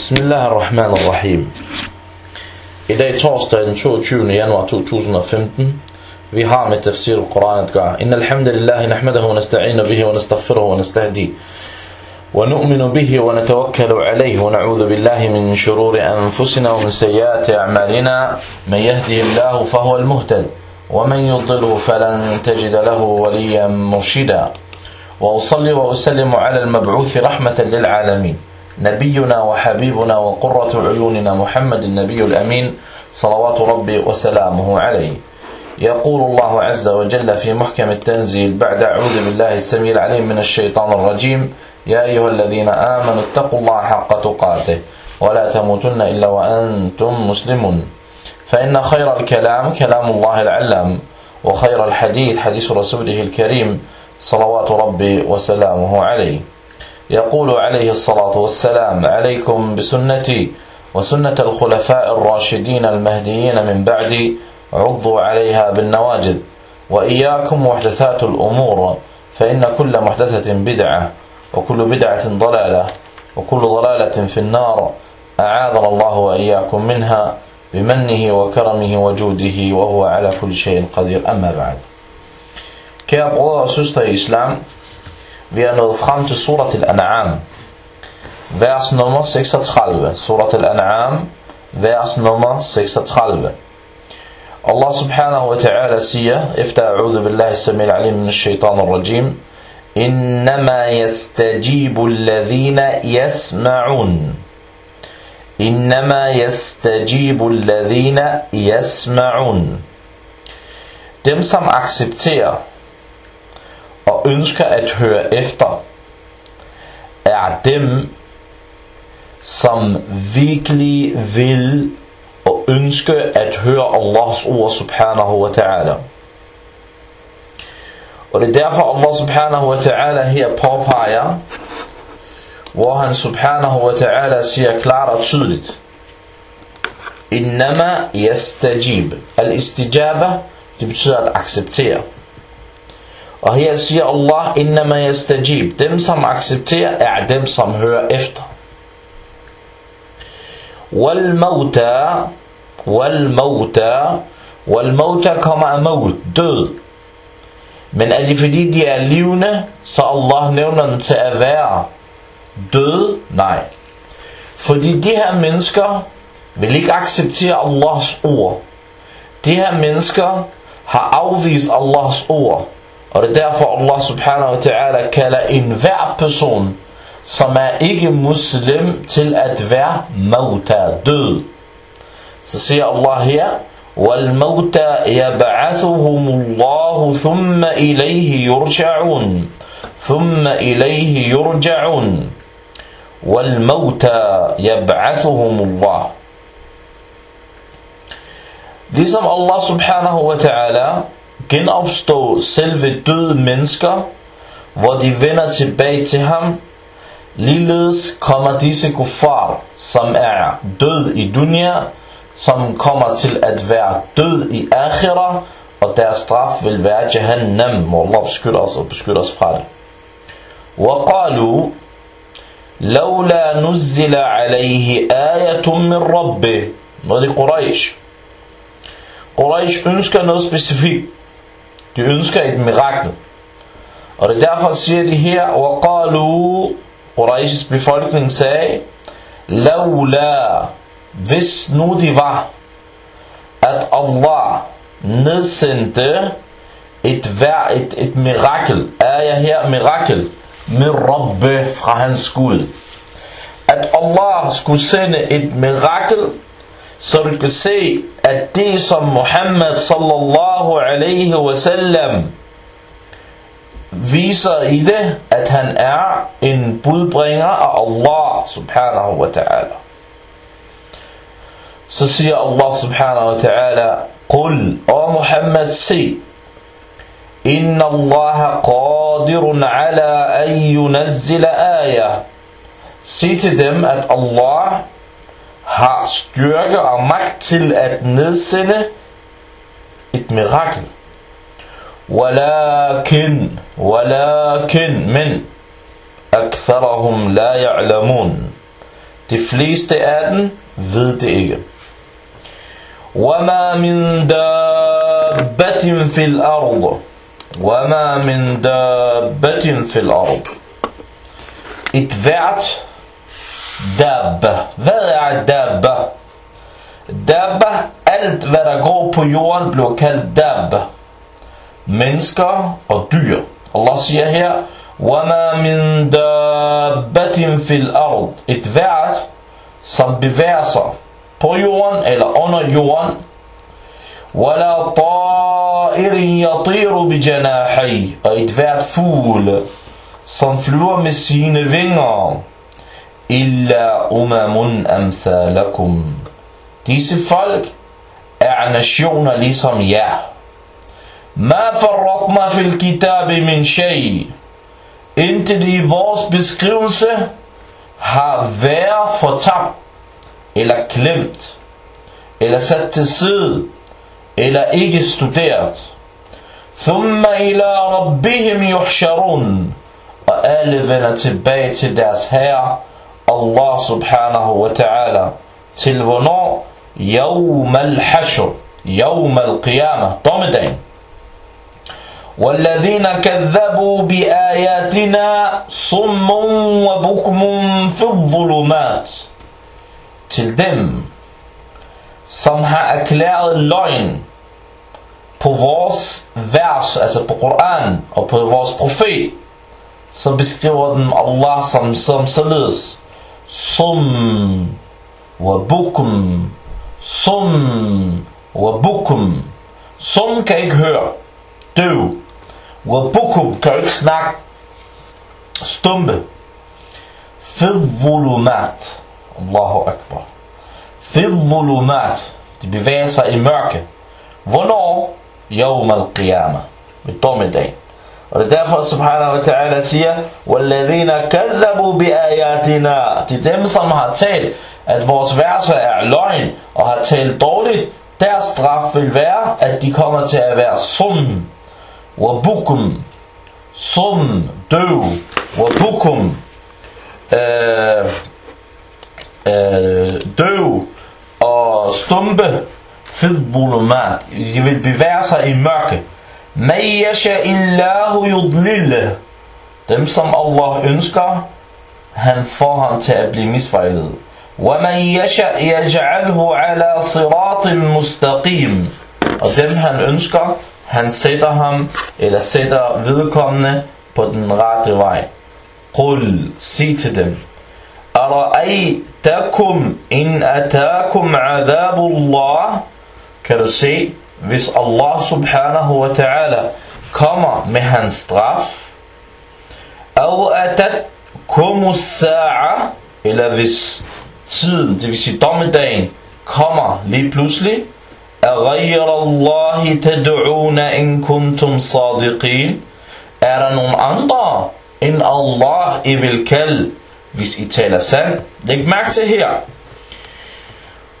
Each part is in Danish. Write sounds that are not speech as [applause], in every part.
Bismillah ar-Rahman ar-Rahim. I dag torsdag den 22. januar 2015. Vi har med tafsir al-Quran at gøre. Inna alhamdulillahi nahmadahu wa nasta'inu bihi wa nastaghfiruhu wa nastahdi. ونؤمن به ونتوكل عليه ونعوذ بالله من شرور أنفسنا ومن سيئات أعمالنا من يهده الله فهو المهتد ومن يضله فلن تجد له وليا مرشدا وأصلي وأسلم على المبعوث رحمة للعالمين نبينا وحبيبنا وقرة عيوننا محمد النبي الأمين صلوات ربي وسلامه عليه. يقول الله عز وجل في محكم التنزيل بعد أعوذ بالله السميع العليم من الشيطان الرجيم يا أيها الذين آمنوا اتقوا الله حق تقاته ولا تموتن إلا وأنتم مسلمون. فإن خير الكلام كلام الله العلام وخير الحديث حديث رسوله الكريم صلوات ربي وسلامه عليه. يقول عليه الصلاة والسلام عليكم بسنتي وسنة الخلفاء الراشدين المهديين من بعدي عضوا عليها بالنواجد وإياكم محدثات الأمور فإن كل محدثة بدعة وكل بدعة ضلالة وكل ضلالة في النار أعاذنا الله وإياكم منها بمنه وكرمه وجوده وهو على كل شيء قدير. أما بعد. Kære brødre og islam, vi er nået frem til surat al-An'am, vers nummer 36. Surat al-An'am, vers nummer 36. Allah subhanahu wa ta'ala siger, efter a'udhu billahi samil alim min shaitan al-rajim, إنما يستجيب الذين يسمعون إنما يستجيب الذين يسمعون Dem som accepterer og ønsker at høre efter er dem som virkelig vil og ønsker at høre Allahs ord subhanahu wa ta'ala. Og det er derfor Allah subhanahu wa ta'ala her påpeger, hvor han subhanahu wa ta'ala siger klart og tydeligt, Innama yastajib. Al-istijaba, det betyder at acceptere. Og her siger Allah, Innama yastajib. Dem som accepterer, er dem som hører efter. Wal mauta, wal mauta, wal mauta kommer af maut, død. Men er det fordi de er levende, så Allah nævner dem til at være døde? Nej. Fordi de her mennesker vil ikke acceptere Allahs ord. De her mennesker har afvist Allahs ord. Og det er derfor Allah subhanahu wa ta'ala kalder enhver person, som er ikke muslim, til at være mauta, død. Så siger Allah her, والموتى يبعثهم الله ثم إليه يرجعون ثم إليه يرجعون والموتى يبعثهم الله Ligesom Allah subhanahu wa ta'ala genopstår selve døde mennesker, hvor de vender tilbage til ham, ligeledes kommer disse kuffar, som er død i dunya, som kommer til at være død i akhira, og deres straf vil være Jahannam, hvor Allah beskytter os og beskytter os fra det. وقالوا لولا نزل عليه آية من ربه Noget det er Quraysh. Quraysh ønsker noget specifikt. De ønsker et mirakel. Og det er derfor siger de her, وقالوا Qurayshs befolkning sagde, لولا hvis nu det var, at Allah nedsendte et, vær, et, et mirakel, er jeg her mirakel, med Rabbe fra hans Gud. At Allah skulle sende et mirakel, du kan se, at det som Muhammad sallallahu alaihi wasallam viser i det, at han er en budbringer af Allah subhanahu wa ta'ala. Så siger Allah subhanahu wa ta'ala, Qul, o Muhammad, sig, Inna Allah qadirun ala an yunazzila ayah. Sig til dem, at Allah har styrke og magt til at nedsende et mirakel. Walakin, walakin, men, aktharahum la ya'lamun. De fleste af dem ved det ikke. وَمَا مِن دَابَّةٍ فِي الْأَرْضِ وَمَا مِن دَابَّةٍ فِي الْأَرْضِ Et hvert dabba. Hvad er dabba? Dabba, alt hvad der går på jorden, bliver kaldt dabba. Mennesker og dyr. Allah siger her, وَمَا مِن دَابَّةٍ فِي الْأَرْضِ Et hvert, som bevæger sig på jorden eller under jorden. وَلَا طَائِرٍ يَطِيرُ بِجَنَاحَيْ Og et hvert fugle, som flyver med sine vinger. إِلَّا أُمَمٌ أَمْثَالَكُمْ Disse folk er nationer ligesom jer. Ma farratna fil kitabi min shay. Intet i vores beskrivelse har været fortabt, eller glemt, eller sat til side, eller ikke studeret. Thumma ila rabbihim yuhsharun. Og alle vender tilbage til deres herre, Allah subhanahu wa ta'ala. Til hvornår? Yawm al-hashr. Yawm al-qiyamah. Dommedagen. والذين كذبوا بآياتنا صم وبكم في الظلمات til dem som har erklæret løgn på vores vers, altså på Koran og på vores profet, så beskriver den Allah som, som således sum wa bukum sum wa bukum sum kan ikke høre døv Wa bukum kan ikke snakke. Stumpe. Fidvolumat. Allahu Akbar. Fidvolumat. De bevæger sig i mørke. Hvornår? Yawm al-qiyamah. Ved dommedag. Og det er derfor, subhanahu wa ta'ala siger, وَالَّذِينَ كَذَّبُوا بِآيَاتِنَا Til dem, som har talt, at vores verser er løgn, og har talt dårligt, deres straf vil være, at de kommer til at være sum, وبكم صم døv وبكم øh, øh, døv og stumpe fidbulumat de vil bevæge sig i mørke man yasha illahu yudlille dem som Allah ønsker han får ham til at blive misvejlet ومن يشأ يجعله على صراط مستقيم og dem han ønsker han sætter ham, eller sætter vedkommende på den rette vej. Qul, sig til dem. Ara'aytakum in atakum adabullah. Kan du se, hvis Allah subhanahu wa ta'ala kommer med hans straf, Aw atatkum sa'a, eller hvis tiden, det vil sige dommedagen, kommer lige pludselig, أغير الله تدعون إن كنتم صادقين Er der nogen andre end Allah I vil kalde, hvis I taler sandt? Læg mærke til her.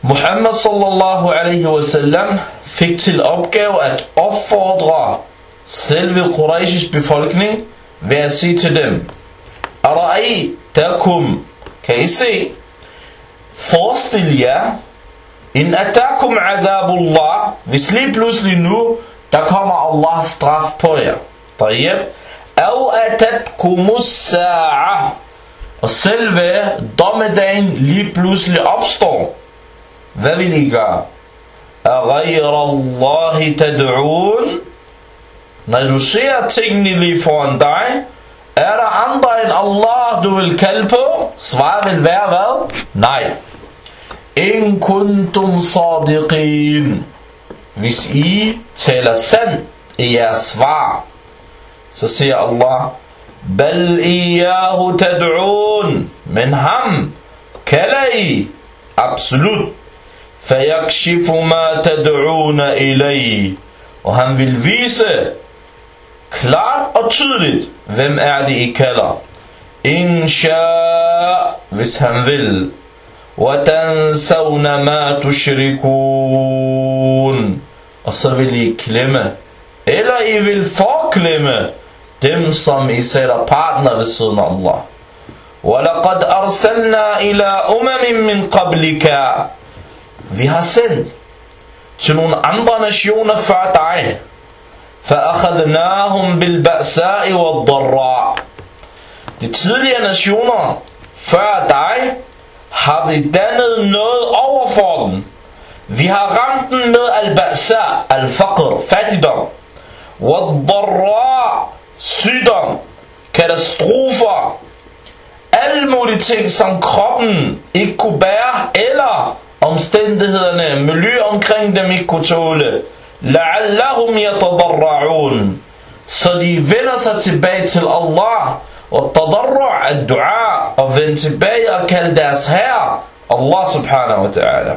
Muhammad sallallahu alaihi wasallam fik til opgave at opfordre selve Qurayshis befolkning ved at sige til dem, Arai takum, kan I se? Forestil jer, in atakum azabullah, hvis lige pludselig nu, der kommer Allahs straf på jer. Tayyip. Au atatkumus sa'a. Og selve dommedagen lige pludselig opstår. Hvad vil I gøre? أغير الله تدعون Når du ser tingene lige foran dig, er der andre end Allah, du vil kalde på? Svaret vil være hvad? Nej. In kuntum sadiqin. Hvis I taler sandt i jeres svar, så siger Allah, Bal iyahu tad'un. Men ham kalder I absolut. Fayakshifu ma tad'una ilay. Og han vil vise klart og tydeligt, hvem er det I kalder. Insha, hvis han vil. وَتَنْسَوْنَ مَا تُشْرِكُونَ Og så vil I klemme, eller I vil forklemme dem, som I sætter partner ved siden af Allah. وَلَقَدْ أَرْسَلْنَا إِلَىٰ أُمَمٍ مِّن قَبْلِكَ Vi har sendt til nogle andre nationer før dig. فَأَخَذْنَاهُمْ بِالْبَأْسَاءِ وَالضَّرَّاءِ De tidligere nationer før dig har vi dannet noget over for dem. Vi har ramt dem med al-ba'sa, al-faqr, fattigdom. وَالضَّرَّاء, sygdom, katastrofer, alle mulige ting, som kroppen ikke kunne bære, eller omstændighederne, miljø omkring dem ikke kunne tåle. لَعَلَّهُمْ يَتَضَرَّعُونَ Så de vender sig tilbage til Allah, og tadarru' ad-du'a, og vende tilbage og kalde deres herre, Allah subhanahu wa ta'ala.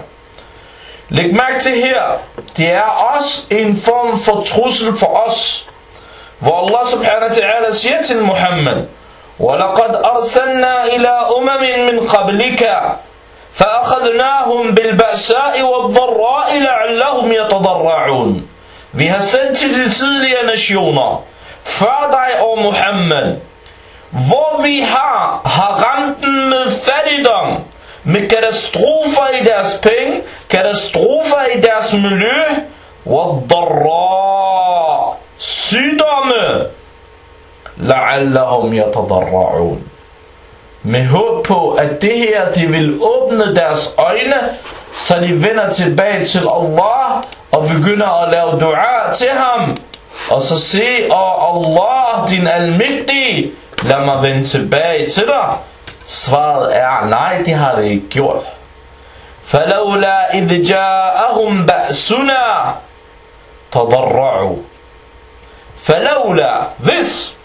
Læg mærke til her, det er også en form for trussel for os, hvor Allah subhanahu wa ta'ala siger til Muhammad, وَلَقَدْ أَرْسَلْنَا إِلَىٰ أُمَمٍ مِّن قَبْلِكَ فَأَخَذْنَاهُمْ بِالْبَأْسَاءِ وَالضَّرَّاءِ لَعَلَّهُمْ يَتَضَرَّعُونَ Vi har sendt til de tidligere nationer, før dig og Muhammad, hvor vi har, har ramt dem med fattigdom, med katastrofer i deres penge, katastrofer i deres miljø, وَالضَّرَّاء sygdomme, لَعَلَّهُمْ يَتَضَرَّعُونَ med håb på, at det her, de vil åbne deres øjne, så de vender tilbage til Allah, og begynder at lave dua til ham, og så se, og Allah, din almægtige, lad mig vende tilbage til dig. Svaret er, nej, det har det ikke gjort. فَلَوْلَا إِذْ جَاءَهُمْ بَأْسُنَا تَضَرَّعُوا فَلَوْلَا Hvis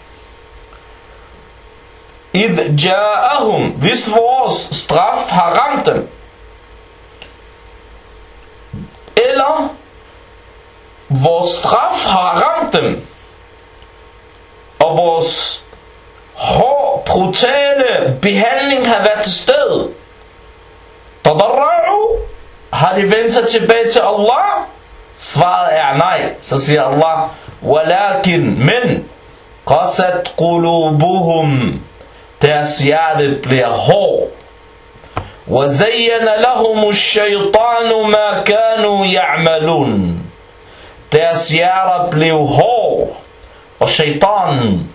idh ja'ahum, hvis vores straf har ramt dem. Eller, vores straf har ramt dem. Og vores hård, brutale behandling har været til sted Tadarra'u, har de vendt sig tilbage til Allah? Svaret er nej, så siger Allah, Walakin, men, qasat qulubuhum, Deres hjerte bliver hård وَزَيَّنَ لَهُمُ الشَّيْطَانُ مَا كَانُوا يَعْمَلُونَ Deres hjerter blev hård Og shaytanen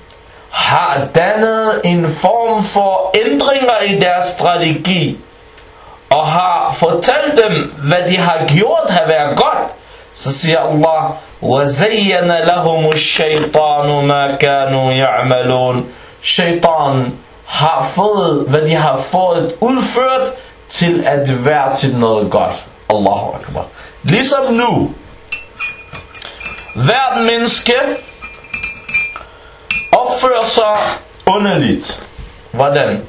har dannet en form for ændringer i deres strategi og har fortalt dem, hvad de har gjort har været godt, så siger Allah, وَزَيَّنَ لَهُمُ الشَّيْطَانُ مَا كَانُوا يَعْمَلُونَ Shaitan har fået, hvad de har fået udført, til at være til noget godt. Allahu Akbar. Ligesom nu, hvert menneske opfører sig underligt. Hvordan?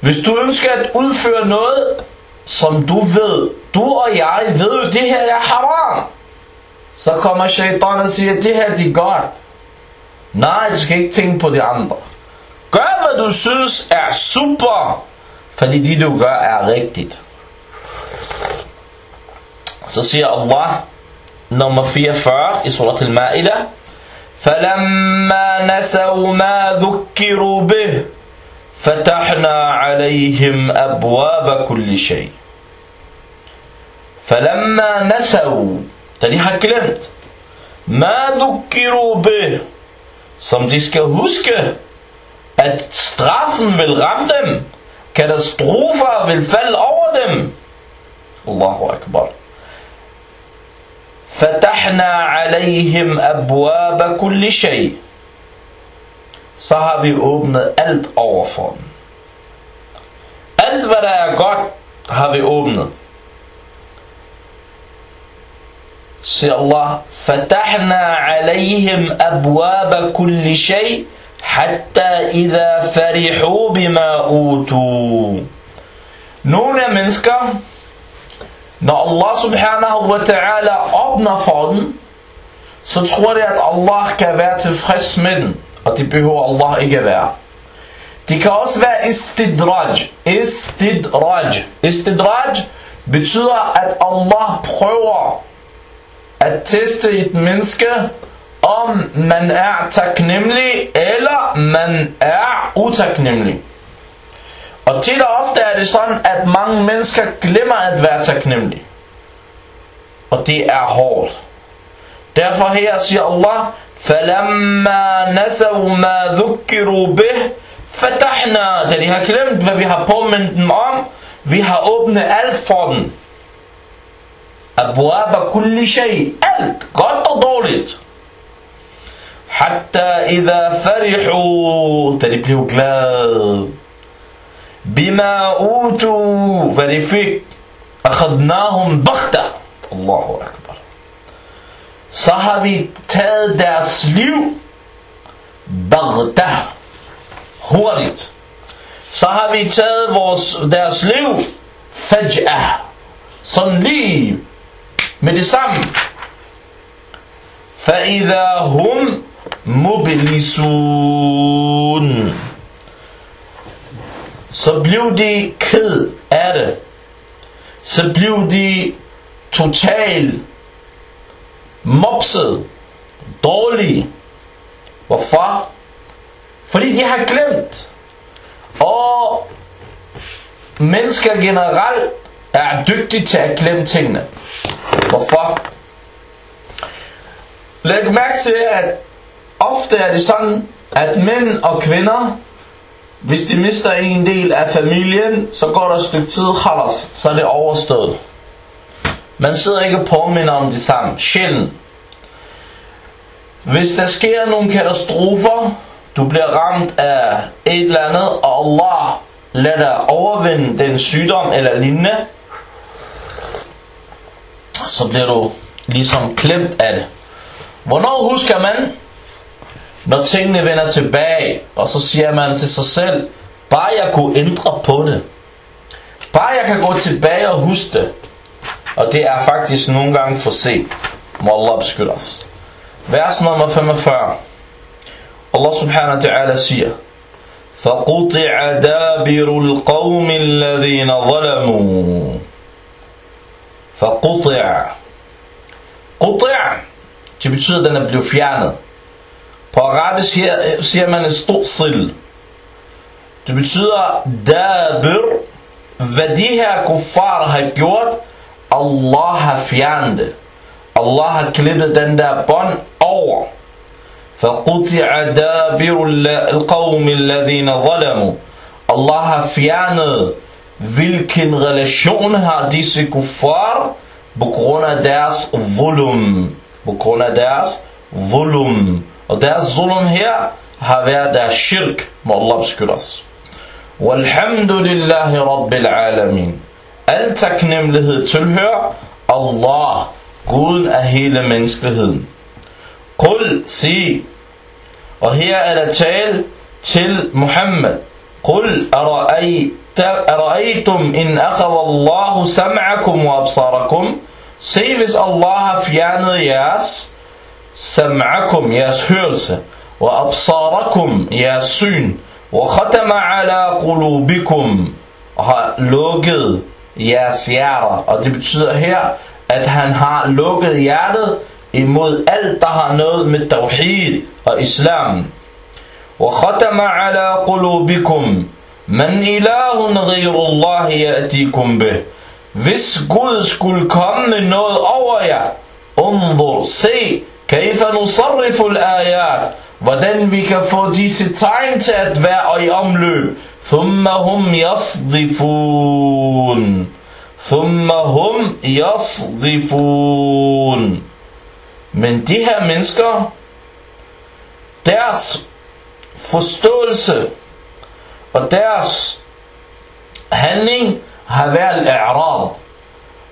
Hvis du ønsker at udføre noget, som du ved, du og jeg ved, det her er haram, så kommer shaitan og siger, det her det er godt. Nej, du skal ikke tænke på de andre. Gør hvad du synes er super, fordi det du gør er rigtigt. Så siger Allah, nummer 44 i surat al-Ma'idah, فَلَمَّا نَسَوْا مَا ذُكِّرُوا بِهِ فتحنا عليهم أبواب كل شيء فلما نسوا da de har glemt ما ذكروا به som de skal huske at straffen vil ramme dem katastrofer vil falde over dem Allahu Akbar فتحنا عليهم أبواب كل شيء så har vi åbnet alt over for dem. Alt hvad der er godt, har vi åbnet. Siger Allah, فتحنا عليهم أبواب كل شيء Hatta idha farihu bima utu. Nogle af når Allah subhanahu wa ta'ala åbner for den, så tror de, at Allah kan være tilfreds med den, og det behøver Allah ikke være. Det kan også være istidraj. Istidraj. Istidraj betyder, at Allah prøver at teste et menneske, om man er taknemmelig, eller man er utaknemmelig. Og tit og ofte er det sådan, at mange mennesker glemmer at være taknemmelige. Og det er hårdt. Derfor her siger Allah, فَلَمَّا نَسَوْا مَا ذُكِّرُوا بِهِ فَتَحْنَا Da de har glemt, hvad vi har påmindet dem om, vi har åbnet alt for dem. Abwaba kulli shay. Alt, godt og dårligt. حتى إذا فرحوا تاني بليو بما أوتوا فرفك أخذناهم بغتة. الله أكبر. صحابي تاد أسليو بغتة. هو ريت. صحابي تاد أسليو فجأة. صلي. مدسام فإذا هم Mobilisun. Så blev de ked af det. Så blev de total mopset, dårlig. Hvorfor? Fordi de har glemt. Og mennesker generelt er dygtige til at glemme tingene. Hvorfor? Læg mærke til, at ofte er det sådan, at mænd og kvinder, hvis de mister en del af familien, så går der et stykke tid, halas, så er det overstået. Man sidder ikke og påminner om det samme. Sjældent. Hvis der sker nogle katastrofer, du bliver ramt af et eller andet, og Allah lader dig overvinde den sygdom eller lignende, så bliver du ligesom klemt af det. Hvornår husker man? Når tingene vender tilbage, og så siger man til sig selv, bare jeg kunne ændre på det. Bare jeg kan gå tilbage og huske det. Og det er faktisk nogle gange for sent. Må Allah beskytte os. Vers nummer 45. Allah subhanahu wa ta'ala siger, فَقُطِعَ دَابِرُ الْقَوْمِ الَّذِينَ ظَلَمُوا فَقُطِعَ قُطِعَ Det betyder, at den er blevet fjernet. På arabisk her siger man en stor sil. Det betyder, dabir, hvad de her kuffar har gjort, Allah har fjernet det. Allah har klippet den der bånd over. فَقُطِعَ دَابِرُ الْقَوْمِ الَّذِينَ ظَلَمُوا Allah har fjernet, hvilken relation har disse kuffar på grund af deres volum. På grund af deres volum. Og deres zulum her har været deres shirk. Må Allah beskytte os. Walhamdulillahi Rabbil Alamin. Al taknemmelighed tilhører Allah, Guden af hele menneskeligheden. Qul, sig. Og her er der tale til Muhammad. Qul, ara'aytum in akhadha Allahu sam'akum wa absarakum. Se, hvis Allah har fjernet jeres sam'akum, jeres hørelse, wa absarakum, jeres syn, wa khatama ala qulubikum, og har lukket jeres hjerter. Og det betyder her, at han har lukket hjertet imod alt, der har noget med tawhid og islam. Wa khatama ala qulubikum, man ilahun ghayrullahi ya'tikum bih. Hvis Gud skulle komme med noget over jer, undur, se, كيف نصرف الآيات hvordan vi kan få disse tegn til at være i omløb. ثم هم يصدفون ثم هم يصدفون Men de her mennesker, deres forståelse og deres handling har været i'rad.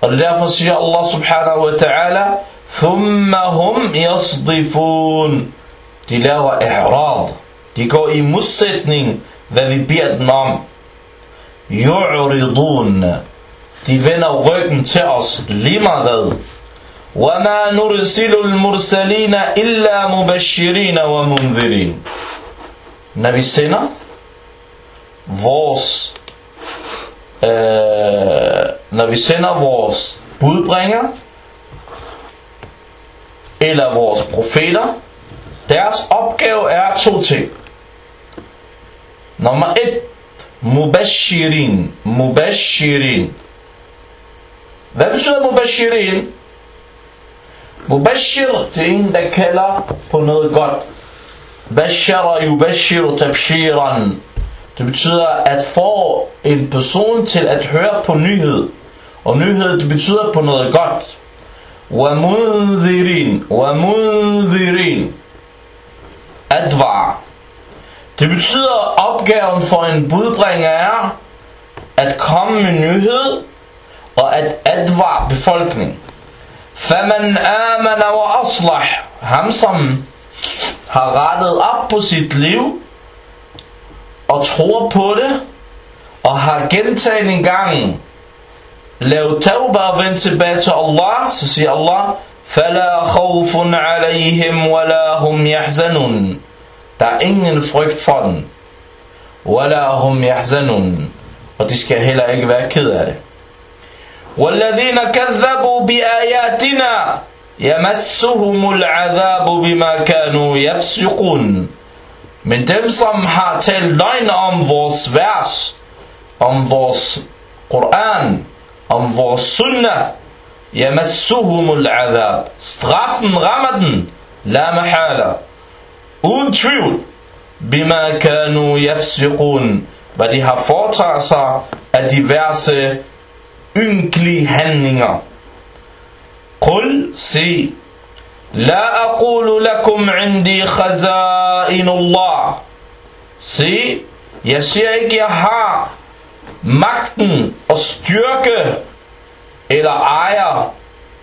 Og derfor siger Allah subhanahu wa ta'ala, ثُمَّ هُمْ يَصْدِفُونَ De laver i'rad. De går i modsætning, hvad vi beder dem om. يُعْرِضُونَ De vender ryggen til os lige meget hvad. وَمَا نُرْسِلُ الْمُرْسَلِينَ إِلَّا مُبَشِّرِينَ وَمُنذِرِينَ Når vi sender vores øh, når vi sender vores budbringer eller vores profeter deres opgave er to ting nummer et Mubashirin. Mubashirin. Hvad betyder mubashirin? Mubashir, det er en, der kalder på noget godt. Bashara yubashiru tabshiran. Det betyder at få en person til at høre på nyhed. Og nyhed, det betyder på noget godt. Wa mundhirin. Wa mundhirin. Advar. Det betyder opgaven for en budbringer er at komme med nyhed og at advar befolkningen. فَمَنْ آمَنَ وَأَصْلَحْ Ham som har rettet op på sit liv og tror på det og har gentaget en gang tilbage til Allah, så siger Allah فَلَا خَوْفٌ عَلَيْهِمْ وَلَا هُمْ يَحْزَنُونَ Der er ingen frygt for den. وَلَا هُمْ يَحْزَنُونَ Og de skal heller ikke være ked af det. والذين كذبوا بآياتنا يمسهم العذاب بما كانوا يفسقون Men dem som har talt løgn om vores vers, om vores Koran, om vores sunnah, yamassuhumul adab. Straffen rammer den, la mahala. Uden tvivl, bima kanu yafsiqun, hvad de har foretaget sig af diverse ynkelige handlinger. Qul, sig, La aqulu lakum indi khaza'in Allah. Se, jeg siger ikke, jeg har magten og styrke eller ejer,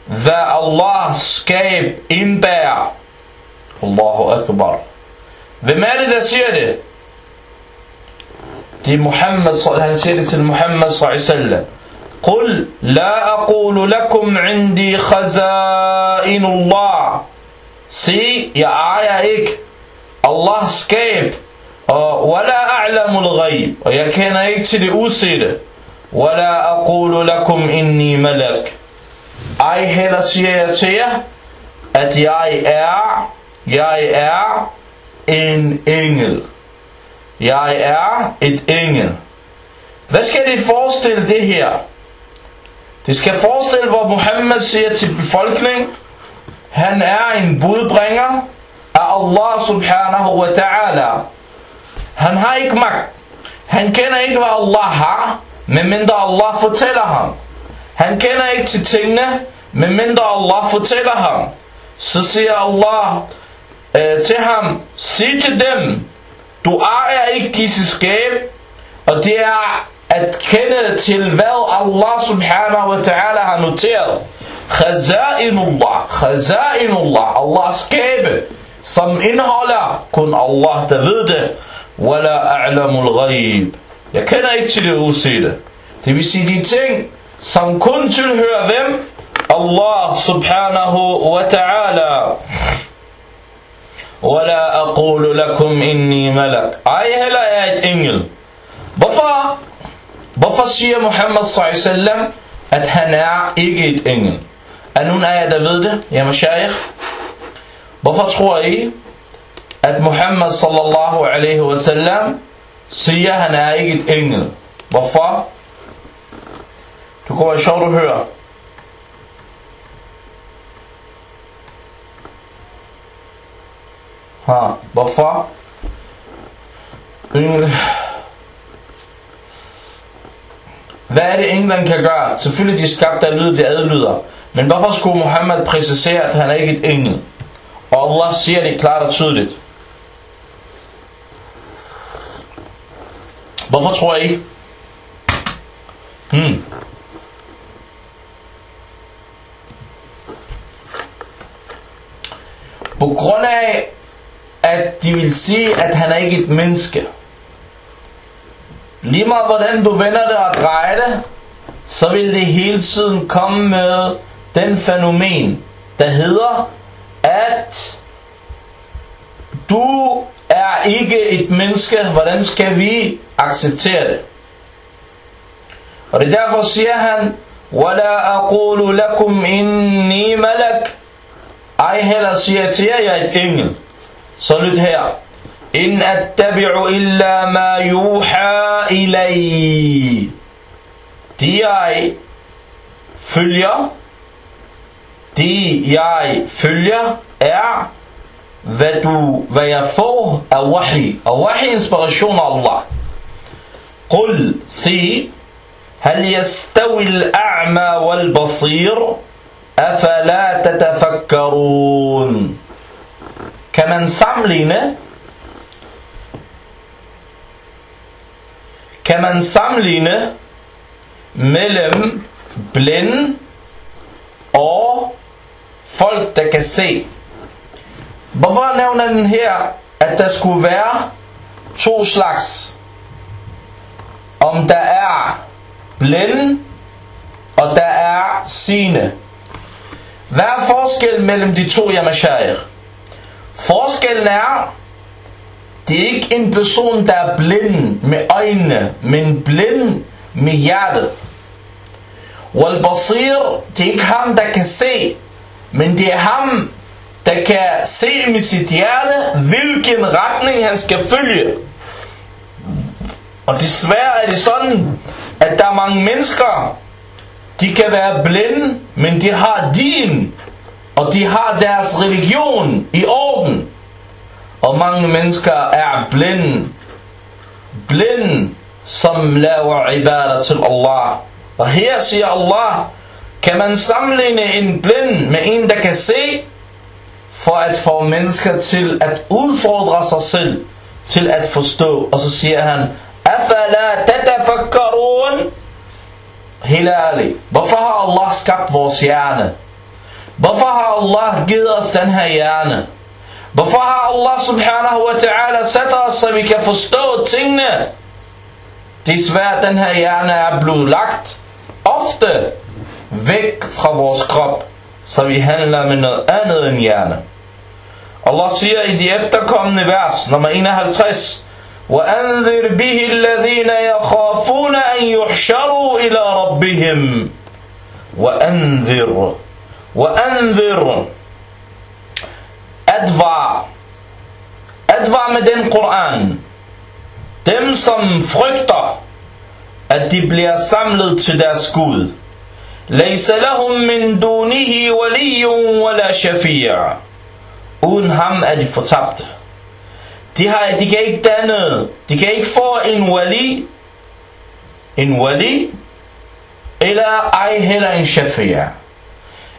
hvad Allahs skab indbærer. Allahu Akbar. Hvem er det, der siger det? Det er Muhammad, han siger det til Muhammad sallallahu قل لا أقول لكم عندي خزائن الله Se, jeg ejer ikke Allahs skab, og wala a'lamul ghaib, og jeg kender ikke til det usete. Wala aqulu lakum inni malak. Ej heller siger jeg til jer, at jeg er, jeg er en engel. Jeg er et engel. Hvad skal det forestille det her? Det skal forestille, hvor Muhammed siger til befolkningen, han er en budbringer af Allah subhanahu wa ta'ala. Han har ikke magt. Han kender ikke, hvad Allah har, medmindre Allah fortæller ham. Han kender ikke til tingene, medmindre Allah fortæller ham. Så siger Allah øh, til ham, sig til dem, du ejer ikke disse skab, og det er at kende til, hvad Allah subhanahu wa ta'ala har noteret. Khaza'inullah, khaza'inullah, Allahs skabe, som indeholder kun Allah, der ved det. Wala a'lamul ghaib. Jeg kender ikke til det usete. Det vil sige de ting, som kun tilhører hvem? Allah subhanahu wa ta'ala. Aqulu lakum inni malak. Ej heller er et engel. Hvorfor? Hvorfor siger Muhammad sallallahu at han er ikke et engel? Er nogen af jer, der ved det? Ja, mashayikh. Hvorfor tror I, at Muhammad sallallahu alaihi wasallam siger, at han er ikke et engel? Hvorfor? Det kunne være sjovt at høre. Ha, hvorfor? Engel. Hvad er det England kan gøre? Selvfølgelig de skabte af lyd, de adlyder. Men hvorfor skulle Muhammad præcisere, at han er ikke et engel? Og Allah siger det klart og tydeligt. Hvorfor tror I? Hmm. På grund af, at de vil sige, at han er ikke et menneske. Lige meget hvordan du vender det og drejer det, så vil det hele tiden komme med den fænomen, der hedder, at du er ikke et menneske, hvordan skal vi acceptere det? Og det er derfor siger han, وَلَا أَقُولُ لَكُمْ إِنِّي مَلَكْ Ej heller siger til jer, jeg er et engel. Så lyt her. In attabi'u illa ma yuha ilay. De jeg følger, de jeg følger er, hvad, du, hvad jeg får af wahi. Og wahi inspiration af Allah. قل سي هل يستوي الأعمى والبصير؟ أفلا تتفكرون؟ كمن سملين كمن سملين ملم بلن أو folk der kan se. Hvorfor nævner den her, at to slags Om der er blinde, og der er sine. Hvad er forskellen mellem de to yamashair? Forskellen er, det er ikke en person, der er blind med øjnene, men blind med hjertet. Wal basir, det er ikke ham, der kan se, men det er ham, der kan se med sit hjerte, hvilken retning han skal følge. Og desværre er det sådan, at der er mange mennesker, de kan være blinde, men de har din, og de har deres religion i orden. Og mange mennesker er blinde, blinde, som laver ibadah til Allah. Og her siger Allah, kan man sammenligne en blind med en, der kan se, for at få mennesker til at udfordre sig selv, til at forstå. Og så siger han, Afala tatafakkarun. Hilali. hvorfor har Allah skabt vores hjerne? Hvorfor har Allah givet os den her hjerne? Hvorfor har Allah subhanahu wa ta'ala sat os, så vi kan forstå tingene? Desværre, den her hjerne er blevet lagt ofte væk fra vores krop, så vi handler med noget andet end hjerne. Allah siger i de efterkommende vers, nummer 51, وأنذر به الذين يخافون أن يحشروا إلى ربهم وأنذر وأنذر advar advar med den Koran dem som frygter at de bliver samlet til deres Gud ليس لهم من دونه ولي ولا شفيع uden ham er de fortabte de, har, de kan ikke danne de kan ikke få en wali en wali eller ej heller en shafi'a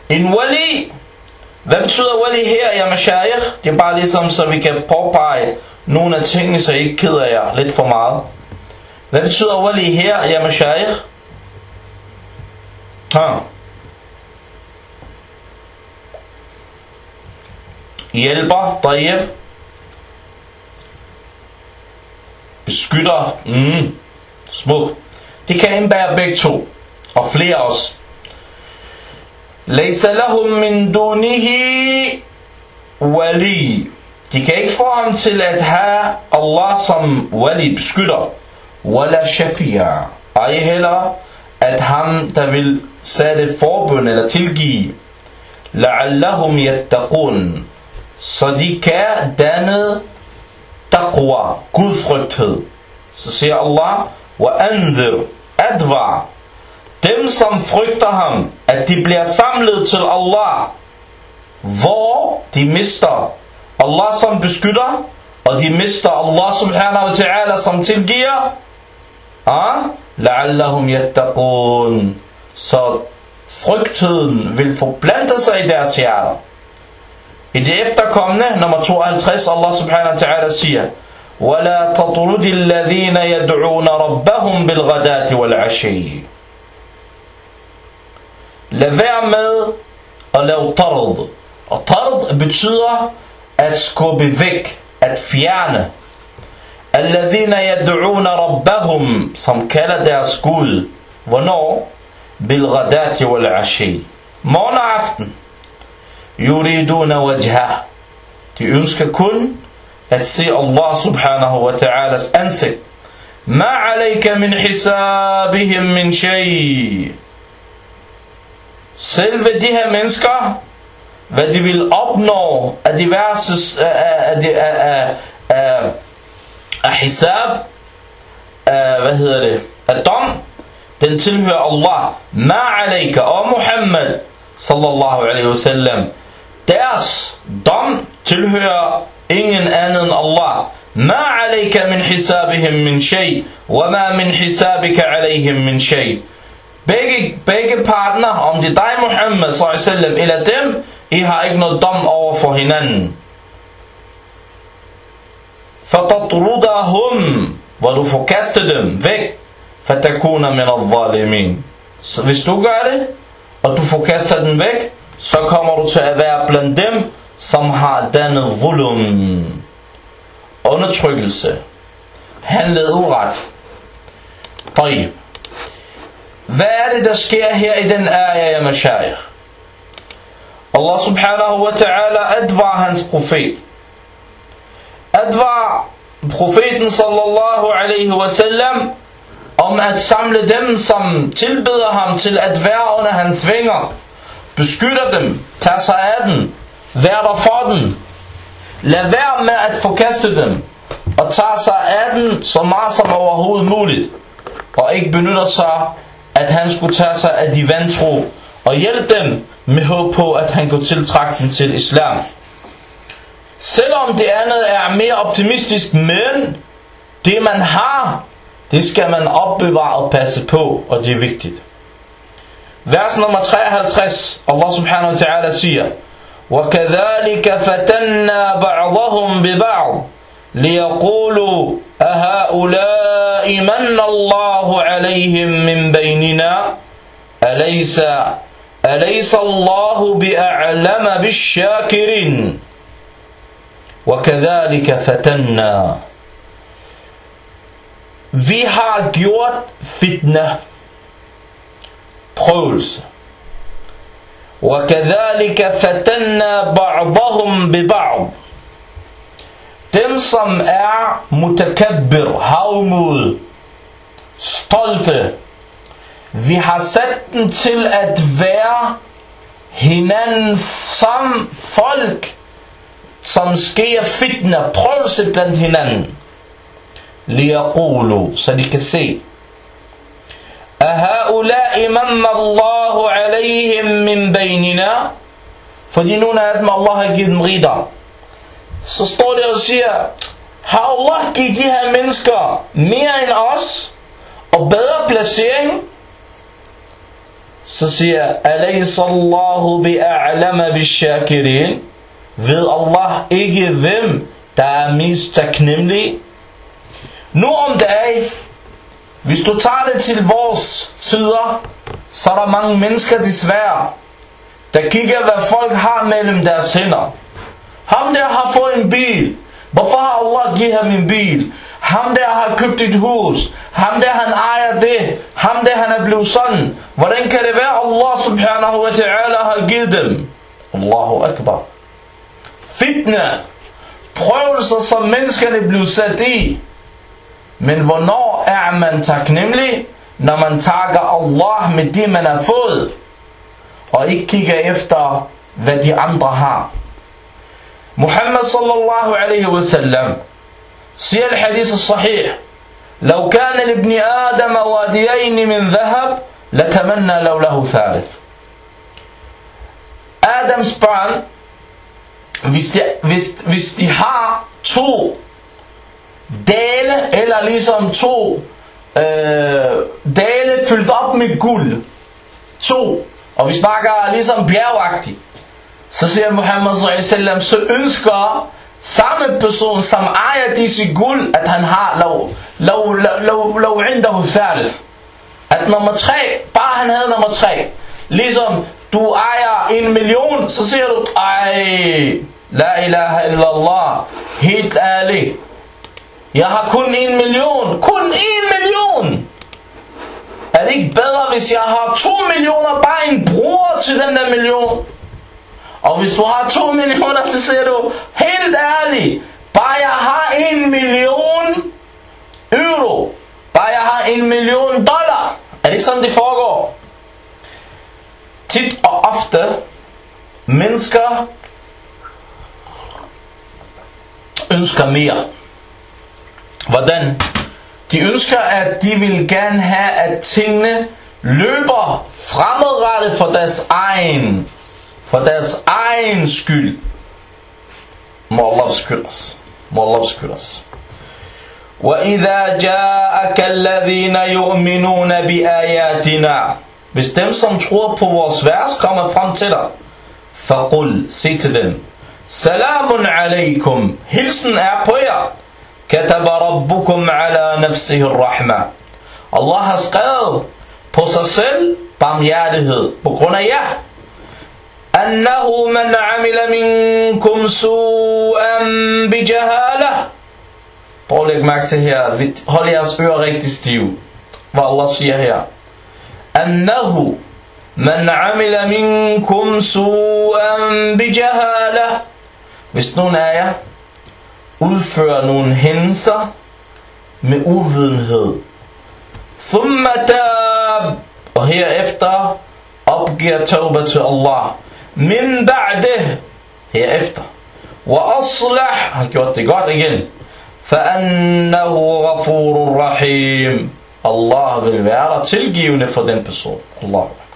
en wali hvad betyder wali her, ja mashayikh? Det er bare ligesom, så vi kan påpege nogle af tingene, så I ikke keder jer lidt for meget. Hvad betyder wali her, ja mashayikh? Ha. Hjælper, tayyib. beskytter, mm, smuk. Det kan indbære begge to, og flere også. Læs lahum min dunihi wali. De kan ikke få ham til at have Allah som wali beskytter. Wala shafi'a. Ej heller, at ham, der vil sætte forbøn eller tilgive. La'allahum yattaqun. Så de kan danne taqwa, gudfrygthed. Så siger Allah, wa anzir, advar, dem som frygter ham, at de bliver samlet til Allah, hvor de mister Allah som beskytter, og de mister Allah subhanahu wa ta'ala som tilgiver, ah, la'allahum yattaqun. Så frygtheden vil forblande sig i deres hjerter. I det efterkommende, nummer 52, Allah subhanahu wa ta'ala siger, وَلَا تَطْرُدِ الَّذِينَ يَدْعُونَ رَبَّهُمْ بِالْغَدَاةِ وَالْعَشِيِّ Lad være med at lave tard. Og tard betyder at skubbe væk, at fjerne. Alladhina yad'una rabbahum, som kalder deres Gud. Hvornår? Wal ashi. Morgen og aften. Yuriduna wajha. De ønsker kun at se Allah subhanahu wa ta'alas ansigt. Ma alayka min hisabihim min shay. Selve de her mennesker, hvad de vil opnå af diverse af, af, af, af, af hisab, af, hvad hedder det, af dom, den tilhører Allah. Ma alayka og Muhammad, sallallahu alaihi wasallam. Deres dom tilhører ingen anden end Allah. ما عليك من حسابهم من شيء وما من حسابك عليهم من شيء begge, begge partner, om det er dig Muhammad sallam, eller dem, I har ikke noget dom over for hinanden. فَتَطْرُدَهُمْ Hvor du forkaster dem væk, فَتَكُونَ مِنَ الظَّالِمِينَ Så hvis du gør det, og du forkaster dem væk, så kommer du til at være blandt dem, som har dannet volum, undertrykkelse, handlet uret. Tayyip. Hvad er det, der sker her i den ære, ja, Mashaykh? Allah subhanahu wa ta'ala advarer hans profet. Advarer profeten sallallahu alaihi wa sallam om at samle dem, som tilbeder ham til at være under hans vinger. Beskytter dem, tager sig af dem, vær der for dem. Lad være med at forkaste dem, og tager sig af dem så meget som overhovedet muligt. Og ikke benytter sig at han skulle tage sig af de vantro og hjælpe dem med håb på, at han kunne tiltrække dem til islam. Selvom det andet er mere optimistisk, men det man har, det skal man opbevare og passe på, og det er vigtigt. Vers nummer 53, Allah subhanahu wa ta'ala siger, وَكَذَلِكَ فَتَنَّا بَعْضَهُمْ بِبَعْضٍ ليقولوا أهؤلاء من الله عليهم من بيننا أليس, أليس الله بأعلم بالشاكرين؟ وكذلك فتنا. Vi har gjort fitna, prøvelse. وكذلك فتنا بعضهم ببعض Dem som er mutakabbir, havmod, stolte, vi har sat dem til at være hinanden som folk, som sker fitna, prøvelse blandt hinanden. Liyaqulu, så de kan se. أهؤلاء من الله عليهم من بيننا dem Allah har givet dem rigdom så står det og siger, har Allah givet de her mennesker mere end os, og bedre placering? Så siger, Allahu bi'a'lama bishakirin. Ved Allah ikke hvem, der er mest taknemmelig? Nu om dagen, hvis du tager det til vores tider, så er der mange mennesker desværre, der kigger hvad folk har mellem deres hænder. Ham der har fået en bil. Hvorfor har Allah givet ham en bil? Ham der har købt et hus. Ham der han ejer det. Ham der han er blevet sådan. Hvordan kan det være Allah subhanahu wa ta'ala har givet dem? Allahu akbar. Fitna. Prøvelser som menneskerne blev sat i. Men hvornår er man taknemmelig? Når man takker Allah med det man har fået. Og ikke kigger efter hvad de andre har. محمد صلى الله عليه وسلم سي الحديث الصحيح لو كان لابن آدم واديين من ذهب لتمنى لو له ثالث Adams børn, hvis de, hvis, hvis de har to dale, eller ligesom to øh, dale fyldt op med guld, to, og vi snakker ligesom bjergagtigt, så siger Muhammad sallam, så ønsker samme person, som ejer disse guld, at han har lov, lov, lov, lov indahu thalith. At nummer tre, bare han havde nummer tre. Ligesom du ejer en million, så siger du, ej, la ilaha illallah, helt ærligt. Jeg har kun en million, kun en million. Er det ikke bedre, hvis jeg har to millioner, bare en bror til den der million? Og hvis du har to [laughs] millioner, så siger du, helt ærligt, bare jeg har en million euro, bare jeg har en million dollar. Er det sådan, det foregår? Tit og ofte, mennesker ønsker mere. Hvordan? De ønsker, at de vil gerne have, at tingene løber fremadrettet for deres egen, for deres egen skyld. Må Allah beskytte os. Må Allah beskytte os. وَإِذَا جَاءَكَ الَّذِينَ يُؤْمِنُونَ بِآيَاتِنَا Hvis dem, som tror på vores vers, kommer frem til dig, فَقُلْ Sig til dem, Salamun alaikum. Hilsen er på jer. كتب ربكم على نفسه الرحمة. الله أسقل بسسل بانياره. بقنا يه أنه من عمل منكم سوءا بجهالة. قول لك معك تهيار هل يسوي غير تستيو والله سيه يا أنه من عمل منكم سوءا بجهالة. بسنون آية udfører nogle hændelser med uvidenhed. ثم تاب og herefter opgiver tauba til Allah. Min ba'de herefter. وأصلح har gjort det godt igen. فأنه غفور رحيم Allah vil være der tilgivende for den person. Allah akbar.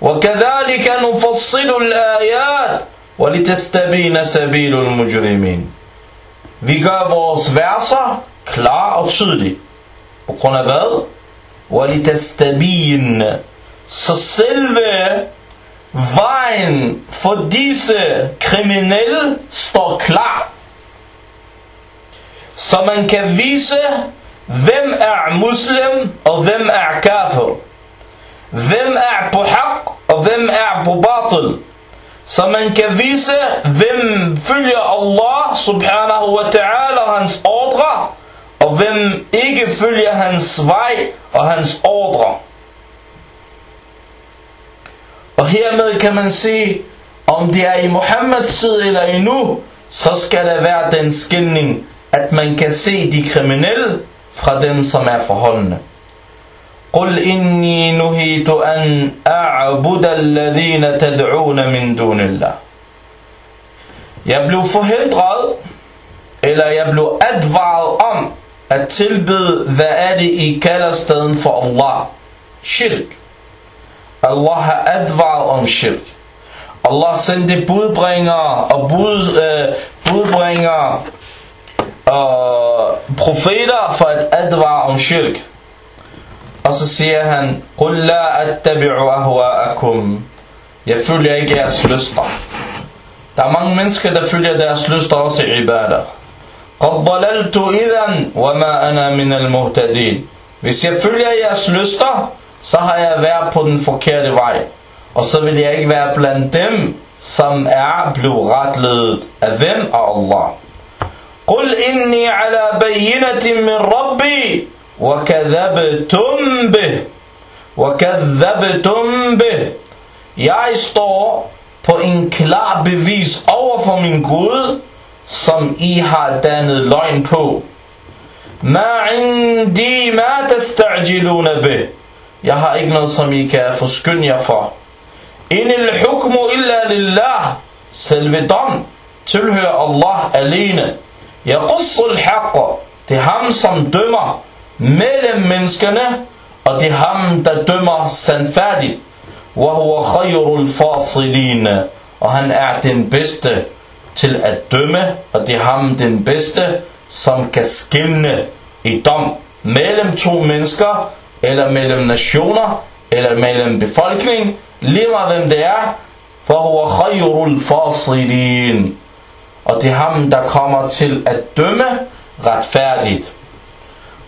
وكذلك نفصل الآيات وَلِتَسْتَبِينَ سَبِيلُ الْمُجْرِمِينَ Vi gør vores verser klar og tydelig. På grund af hvad? وَلِتَسْتَبِينَ Så selve vejen for disse kriminelle står klar. Så man kan vise, hvem er muslim og hvem er kafir. Hvem er på haq og hvem er på batil. Så man kan vise, hvem følger Allah subhanahu wa ta'ala og hans ordre, og hvem ikke følger hans vej og hans ordre. Og hermed kan man se, om det er i Muhammeds side eller endnu, så skal der være den skilning, at man kan se de kriminelle fra dem, som er forholdende. قل إني نهيت أن أعبد الذين تدعون من دون الله Jeg blev forhindret, eller jeg blev advaret om at tilbede, hvad er det I kalder stedet for Allah? Shirk. Allah har advaret om shirk. Allah sendte budbringere og bud, øh, budbringere og profeter for at advare om shirk. Og så siger han, قُلْ لَا أَتَّبِعُ أَهْوَاءَكُمْ Jeg følger ikke jeres lyster. Der er mange mennesker, der følger deres lyster også i ibadah. قَدْ ضَلَلْتُ إِذًا وَمَا أَنَا مِنَ الْمُهْتَدِينَ Hvis jeg følger jeres lyster, så har jeg været på den forkerte vej. Og så vil jeg ikke være blandt dem, som er blevet retledet af hvem? Af Allah. قُلْ إِنِّي عَلَى بَيِّنَةٍ مِّن رَبِّي وكذبتم به وكذبتم به Jeg står på en klar bevis over for min Gud, som I har dannet løgn på. Ma indi ma tastajiluna bih. Jeg har ikke noget, som I kan forskynde jer for. In al hukmu illa lillah. Selve dom tilhører Allah alene. Yaqussul haqq. Det er ham, som dømmer mellem menneskerne, og det er ham, der dømmer sandfærdigt. وَهُوَ خَيْرُ الْفَاصِلِينَ Og han er den bedste til at dømme, og det er ham den bedste, som kan skille i dom mellem to mennesker, eller mellem nationer, eller mellem befolkning, lige meget hvem det er, فَهُوَ خَيْرُ الْفَاصِلِينَ Og det er ham, der kommer til at dømme retfærdigt.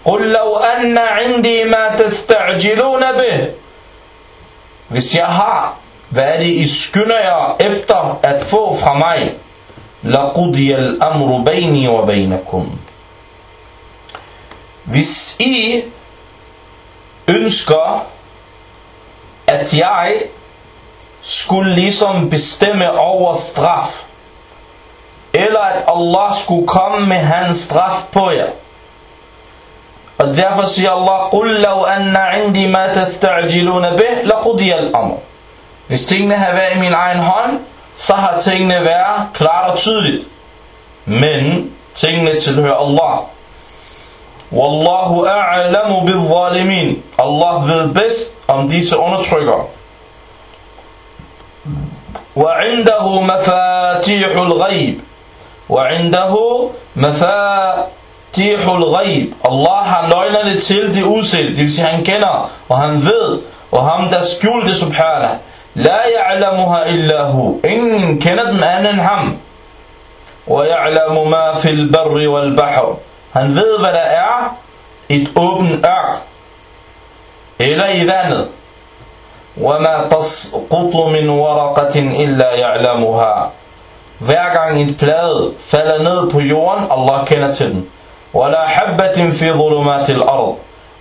قل لو أن عندي ما تستعجلون به Hvis jeg har, hvad er det I skynder jer efter at få fra mig? لَقُضِيَ الْأَمْرُ بَيْنِي وَبَيْنَكُمْ Hvis I ønsker, at jeg skulle ligesom bestemme over straf, eller at Allah skulle komme med hans straf på jer, og derfor siger Allah, قُلْ لَوْ أَنَّ عِنْدِي مَا تَسْتَعْجِلُونَ بِهِ لَقُضِيَ الْأَمْرُ Hvis tingene har været i min egen hånd, så har tingene været klart og tydeligt. Men tingene tilhører Allah. Wallahu a'lamu bil-zalimin. Allah ved bedst om disse undertrykkere. وعنده مفاتيح الغيب وعنده مفاتيح الغيب Allah har nøglerne til det usette, det vil sige han kender, og han ved, og ham der skjulte subhanah. La ya'lamuha illa hu. Ingen kender den anden end ham. Wa ya'lamu ma fil barri wal bahr. Han ved hvad der er et åbent ørk eller i vandet. وَمَا تَسْقُطُ مِنْ وَرَقَةٍ إِلَّا يَعْلَمُهَا Hver gang en plade falder ned på jorden, Allah kender til den. ولا حبة في ظلمات الأرض.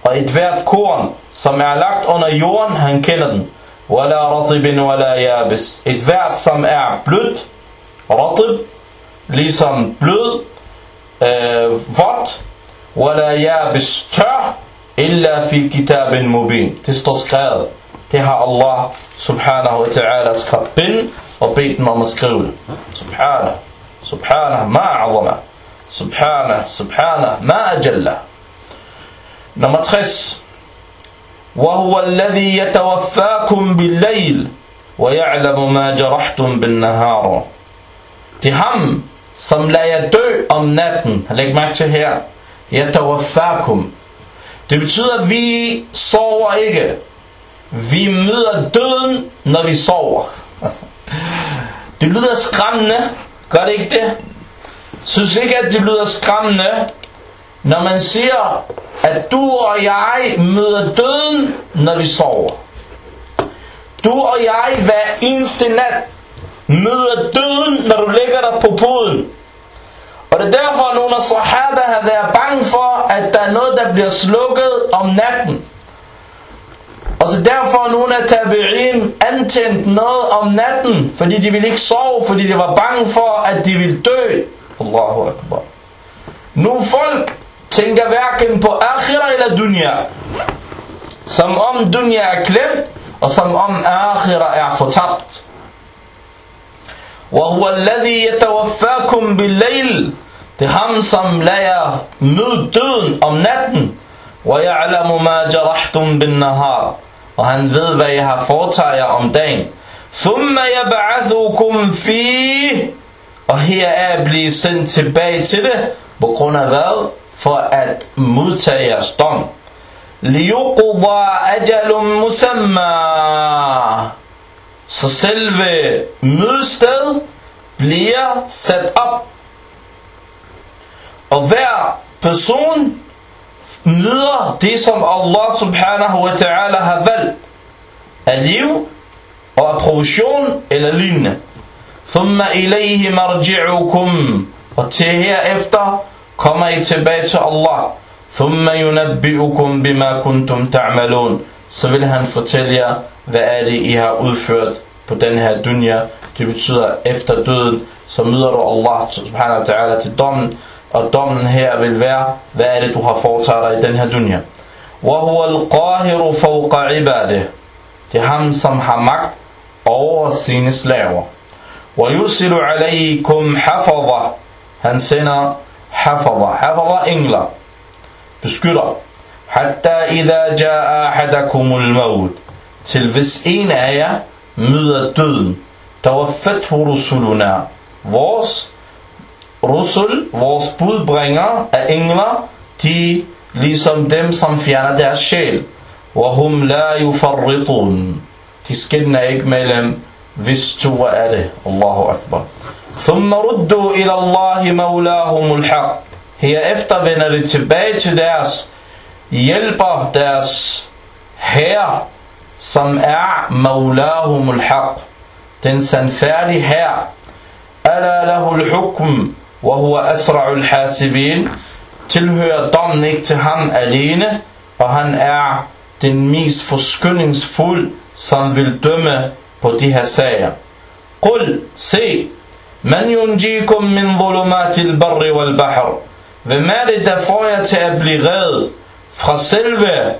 وإذ فات كون سمع لقت أنا يون هن ولا رطب ولا يابس إذ فات سمع بلد رطب ليسن بلد فات ولا يابس تا إلا في كتاب مبين تستسقال تها الله سبحانه وتعالى سكبن وبيتنا مسكول سبحانه سبحانه ما عظمه azama. Subhanah, subhanah, ma ajalla. Nummer 60. وهو الذي يتوفاكم بالليل ويعلم ما جرحتم بالنهار Det er ham, som lader jer dø om natten. Læg mærke til her. Yatawaffakum. Det betyder, at vi sover ikke. Vi møder døden, når vi sover. [laughs] Det lyder skræmmende. Gør det ikke det? Synes ikke, at det lyder skræmmende, når man siger, at du og jeg møder døden, når vi sover. Du og jeg hver eneste nat møder døden, når du ligger der på puden. Og det er derfor, at nogle af sahaba har været bange for, at der er noget, der bliver slukket om natten. Og så derfor er nogle af tabi'in antændt noget om natten, fordi de ville ikke sove, fordi de var bange for, at de ville dø. Allahu Akbar. Nu folk tænker hverken på akhira eller dunya. Som om dunya er klemt, og som om akhira er fortabt. وهو الذي يتوفاكم بالليل Det er ham, som lader møde døden om natten. وَيَعْلَمُ مَا جَرَحْتُمْ بِالنَّهَارِ Og han ved, hvad jeg har foretaget jer om dagen. ثُمَّ يَبْعَثُكُمْ فِيهِ Og her er blive sendt tilbage til det. På grund af hvad? For at modtage jeres dom. لِيُقْضَى أَجَلٌ مُسَمَّى Så selve mødested bliver sat op. Og hver person møder det, som Allah subhanahu wa ta'ala har valgt af liv og af provision eller lignende. ثُمَّ إِلَيْهِ مَرْجِعُكُمْ Og til herefter kommer I tilbage til Allah. ثُمَّ يُنَبِّئُكُمْ بِمَا كُنْتُمْ تَعْمَلُونَ Så vil han fortælle jer, hvad er det, I har udført på den her dunya. Det betyder, at efter døden, så møder du Allah subhanahu wa ta'ala til dommen. Og dommen her vil være, hvad er det, du har foretaget dig i den her dunya. وَهُوَ الْقَاهِرُ فَوْقَ عِبَادِهِ Det er ham, som har magt over sine slaver. وَيُرْسِلُ عَلَيْكُمْ حَفَظَ Han sender حَفَظَ حَفَظَ engler. Beskytter. حَتَّى إِذَا جَاءَ أَحَدَكُمُ الْمَوْتِ Til hvis en af jer møder døden. تَوَفَّتْهُ رُسُلُنَا Vores rusul, vores budbringer af engler, de ligesom dem, som fjerner deres sjæl. وَهُمْ لَا يُفَرِّطُونَ De skældner ikke mellem, hvis to er det. Allahu Akbar. ثُمَّ رُدُّوا إِلَى اللَّهِ مَوْلَاهُمُ الْحَقِّ Herefter vender de tilbage til deres hjælper, deres herre, som er Maulahum al-Haq, den sandfærdige herre. Ala lahu al-hukm, wa huwa asra'u al-hasibin. Tilhører dommen ikke til ham alene, og han er den mest forskyndningsfuld, som vil dømme sager. Qul, se, man yunjikum min zulumatil barri wal bahr. Hvem er det, der får jer til at blive reddet fra selve,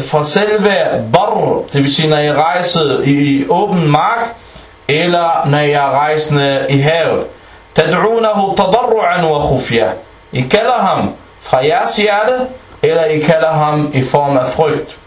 fra selve bar, det vil sige, når I rejser i åben mark, eller når I er rejsende i havet. Tad'unahu tadarru'an wa khufya. I kalder ham fra jeres hjerte, eller I kalder ham i form af frygt.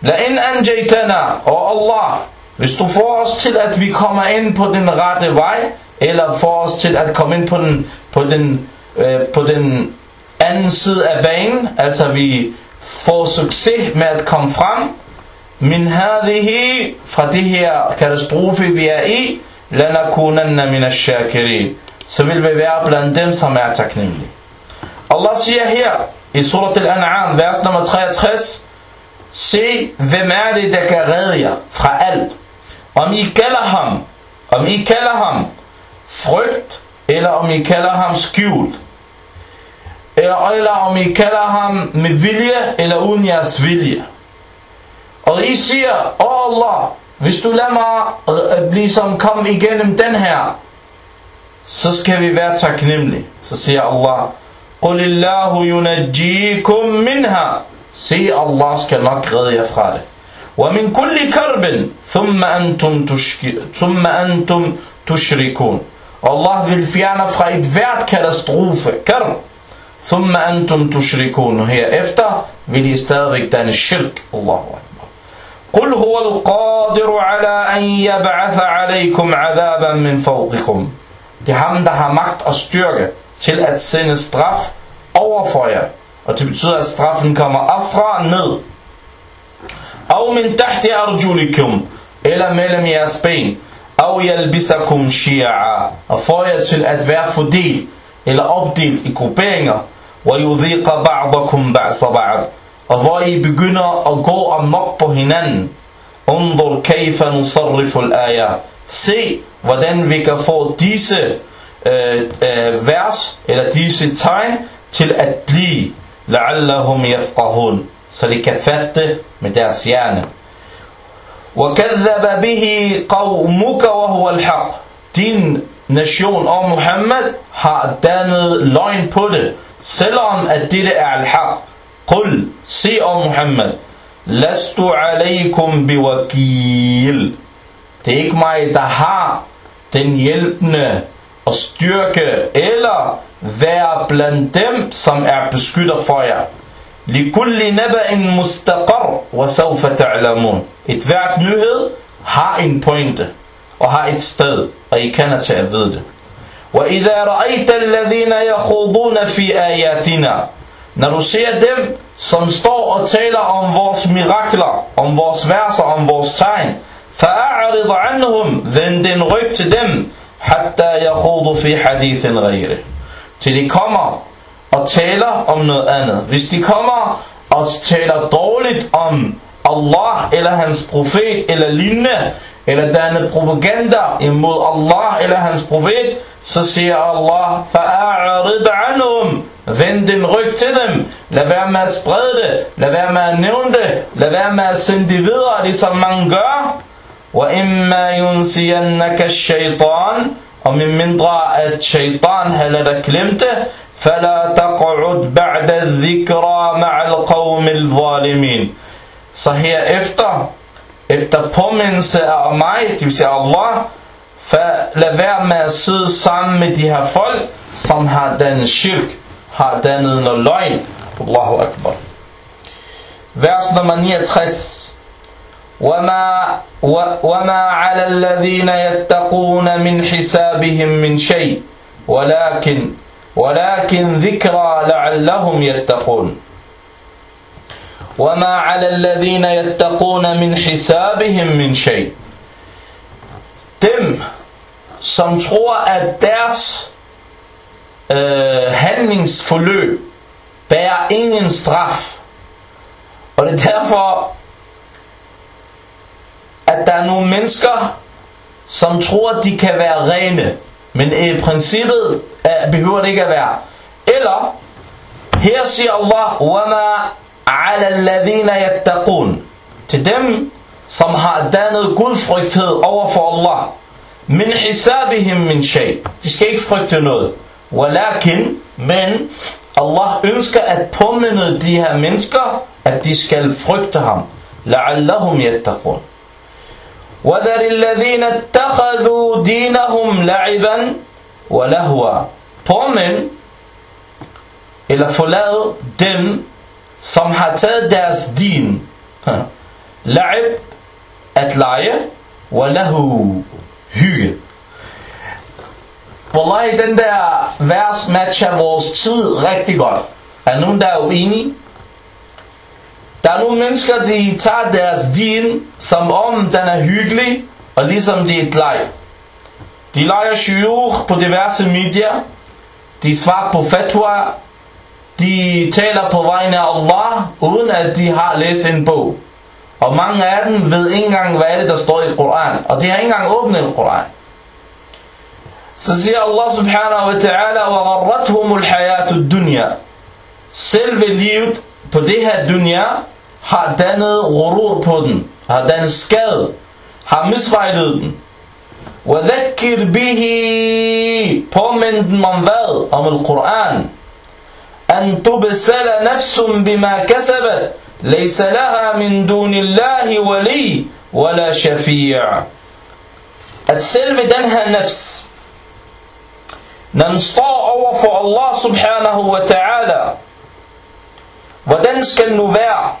La in anjaytana, og Allah, hvis du får os til, at vi kommer ind på den rette vej, eller får os til at komme ind på den, på den, øh, på den anden side af banen, altså vi får succes med at komme frem, min hadhihi, fra det her katastrofe vi er i, lanakunanna min ash-shakirin, så vil vi være blandt dem, som er taknemmelige. Allah siger her i surat al-An'am, vers nummer 63, Se, hvem er det, der kan redde jer fra alt? Om I kalder ham, om I kalder ham frygt, eller om I kalder ham skjult, eller om I kalder ham med vilje, eller uden jeres vilje. Og I siger, Åh Allah, hvis du lader mig blive som kom igennem den her, så skal vi være taknemmelige. Så siger Allah, قُلِ اللَّهُ يُنَجِّيكُم مِّنْهَا Se, Allah skal nok redde jer fra det. وَمِن كُلِّ كَرْبٍ ثُمَّ أَنْتُمْ, ثم أنتم تُشْرِكُونَ Allah vil fjerne fra et hvert katastrofe, karb, ثُمَّ أَنْتُمْ تُشْرِكُونَ Herefter vil I stadigvæk danne shirk. Allahu Akbar. قُلْ هُوَ الْقَادِرُ عَلَىٰ أَنْ يَبْعَثَ عَلَيْكُمْ عَذَابًا مِّن فَوْقِكُمْ Det er ham, der har magt og styrke til at sende straf over for jer. Og det betyder, at straffen kommer op fra ned. أو من تحت أرجلكم إلى ملم يسبين أو يلبسكم شيعا فأيت في الأذبار فديل إلى أبديل إكوبينة ويذيق بعضكم بعض بعض. أضاي بجنا أقو أمقب انظر كيف نصرف الآية. سي ودن فيك فو ديس vers eller disse tegn til at blive la'allahum yafqahun så de kan fatte med deres hjerne. وَكَذَّبَ بِهِ قَوْمُكَ وَهُوَ الْحَقِّ Din nation og Muhammad har dannet løgn på det, selvom at dette er al-haq. Qul, sig om Muhammad, Lastu alaykum biwakil. Det er ikke mig, der har den hjælpende og styrke, eller være blandt dem, som er beskytter for jer. Naba'in mustaqar, wa sawfa ta'lamun. Et hvert nyhed har en pointe, og har et sted, og I kender til at vide det. وَإِذَا رَأَيْتَ الَّذِينَ يَخُوضُونَ فِي آيَاتِنَا Når du ser dem, som står og taler om vores mirakler, om vores verser, om vores tegn, فَأَعْرِضْ عَنْهُمْ Vend den ryg til dem, حَتَّى يَخُوضُ فِي حَدِيثٍ غَيْرِ Til de kommer og taler om noget andet. Hvis de kommer og taler dårligt om Allah eller hans profet eller lignende, eller danne propaganda imod Allah eller hans profet, så siger Allah, فَأَعْرِضْ عَنْهُمْ Vend din ryg til dem. Lad være med at sprede det. Lad være med at nævne det. Lad være med at sende det videre, ligesom man gør. وَإِمَّا يُنْسِيَنَّكَ الشَّيْطَانِ Og med mindre at shaitan har ladet dig glemme det, فَلَا تَقْعُدْ بَعْدَ الذِّكْرَى مَعَ الْقَوْمِ الظَّالِمِينَ Så herefter, efter påmindelse af mig, det vil sige Allah, lad være med at sidde sammen med de her folk, som har dannet shirk, har dannet noget løgn. Allahu Akbar. Vers nummer 69. وما, وما على الذين يتقون من حسابهم من شيء ولكن ولكن ذكرى لعلهم يتقون وما على الذين يتقون من حسابهم من شيء dem som tror at deres øh, handlingsforløb bærer ingen straf og det er derfor at der er nogle mennesker som tror at de kan være rene men i princippet uh, behøver det ikke at være eller her siger Allah وَمَا عَلَى الَّذِينَ يَتَّقُونَ Til dem, som har dannet gudfrygthed over for Allah. Min hisabihim min shay. De skal ikke frygte noget. Walakin, men Allah ønsker at påminde de her mennesker, at de skal frygte ham. La'allahum yattaqun. وَذَرِ الَّذِينَ اتَّخَذُوا دِينَهُمْ لَعِبًا وَلَهْوًا Påmind eller forlade dem, som har taget deres din. La'ib, at lege, walahu, hygge. Wallahi, den der vers matcher vores tid rigtig godt. Er nogen, der er uenige? Der er nogle mennesker, de tager deres din, som om den er hyggelig, og ligesom det er et leg. De leger syge på diverse medier, de svarer på fatwa, de taler på vegne af Allah, uden at de har læst en bog. Og mange af dem ved ikke engang, hvad er det, der står i Koran. Og de har ikke engang åbnet Koran. Så siger Allah subhanahu wa ta'ala, وَغَرَّتْهُمُ الْحَيَاةُ الدُّنْيَا Selve livet på det her dunya har dannet rurur på den, har dannet skade, har misvejlet den. وَذَكِّرْ بِهِ Påmind om hvad? Om Al-Quran. أن تبسل نفس بما كسبت ليس لها من دون الله ولي ولا شفيع at selve den her nafs når den står over for Allah subhanahu wa ta'ala hvordan skal den nu være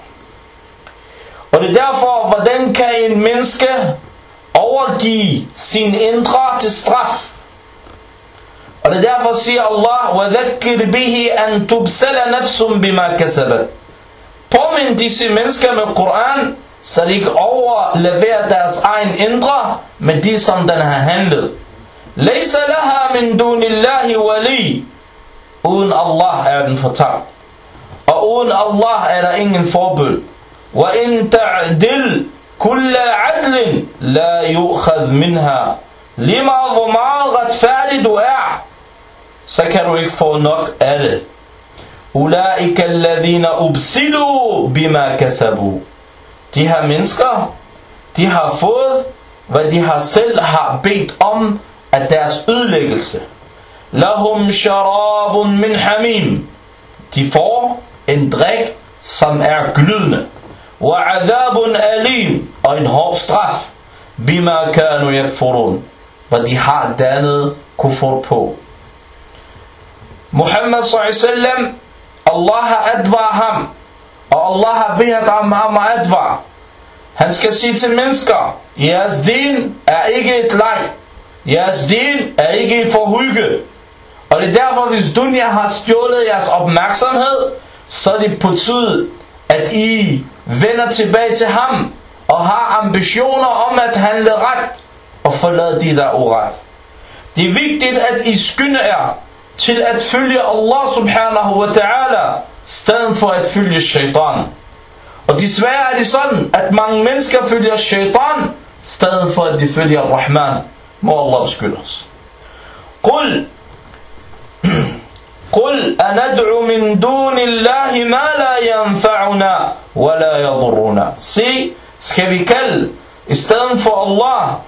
og det er derfor hvordan kan en menneske overgive sin indre til straf. Og det er derfor siger Allah, وَذَكِّرْ بِهِ أَن تُبْسَلَ نَفْسٌ بِمَا كَسَبَتْ Påmind disse mennesker med Koran, så de ikke overleverer deres egen indre med de, som den har handlet. لَيْسَ لَهَا مِن دُونِ اللَّهِ وَلِي Uden Allah er den fortabt. Og uden Allah er der ingen forbød. وَإِن تَعْدِلْ كُلَّ عَدْلٍ لَا يُؤْخَذْ مِنْهَا Lige hvor meget retfærdig du er, så kan du ikke få nok af det. Ulaika alladhina ubsilu bima kasabu. De her mennesker, de har fået, hvad de har selv har bedt om af deres ødelæggelse. Lahum sharabun min hamim. De får en drik, som er glødende. Wa adabun alim. Og en hård straf. Bima kanu yakfurun. Hvad de har dannet kufur på. Muhammad sallallahu Allah har advaret ham, og Allah har bedt ham om at advare. Han skal sige til mennesker, jeres din er ikke et leg. Jeres din er ikke et forhygge. Og det er derfor, hvis dunya har stjålet jeres opmærksomhed, så er det på tid, at I vender tilbage til ham, og har ambitioner om at handle ret, og forlade de der uret. Det er vigtigt, at I skynder jer til at følge Allah subhanahu wa ta'ala, stedet for at følge shaitan. Og desværre er det sådan, at mange mennesker følger shaitan, stedet for at de følger Rahman. Må Allah skylde os. Qul, [clears throat] قل أندعو من دون الله ما لا ينفعنا ولا يضرنا. سي سكبكل استنفع الله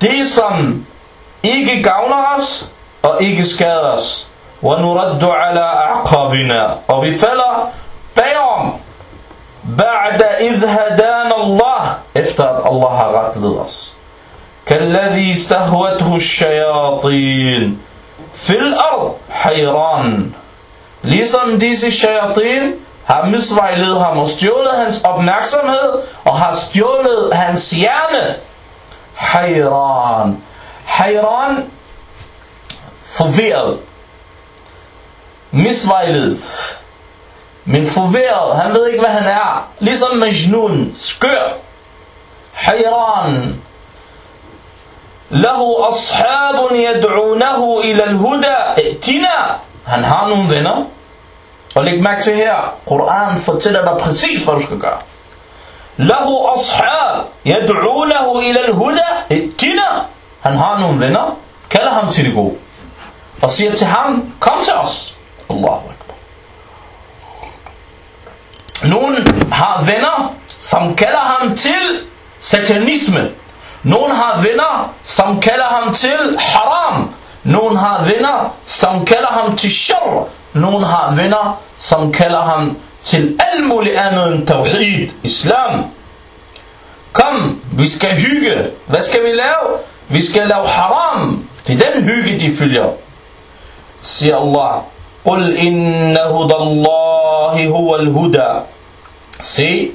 تيسم إيجي كاونغس أو إيجي سكارس ونرد على أعقابنا. وبفلا بيوم بعد إذ هدانا الله. افتاد الله غاتلغس كالذي استهوته الشياطين. fil ard hayran. Ligesom disse shayatin har misvejledet ham og stjålet hans opmærksomhed og har stjålet hans hjerne. Hayran. Hayran. Forvirret. Misvejledet. Men forvirret. Han ved ikke, hvad han er. Ligesom Majnun. Skør. Hayran. له أصحاب يدعونه إلى الهدى ائتنا Han har nogle venner Og læg mærke til her Koran fortæller dig præcis hvad du skal gøre له أصحاب يدعونه إلى الهدى ائتنا Han har nogle venner Kalder ham til det gode Og siger til ham Kom til os Allahu Akbar Nogen har venner Som kalder ham til Satanisme Nogen har venner, som kalder ham til haram. Nogen har venner, som kalder ham til shar. Nogen har venner, som kalder ham til alt muligt andet end tawhid, islam. Kom, vi skal hygge. Hvad skal vi lave? Vi skal lave haram. Det er den hygge, de følger. Siger Allah. قل إن هدى الله هو الهدى Se,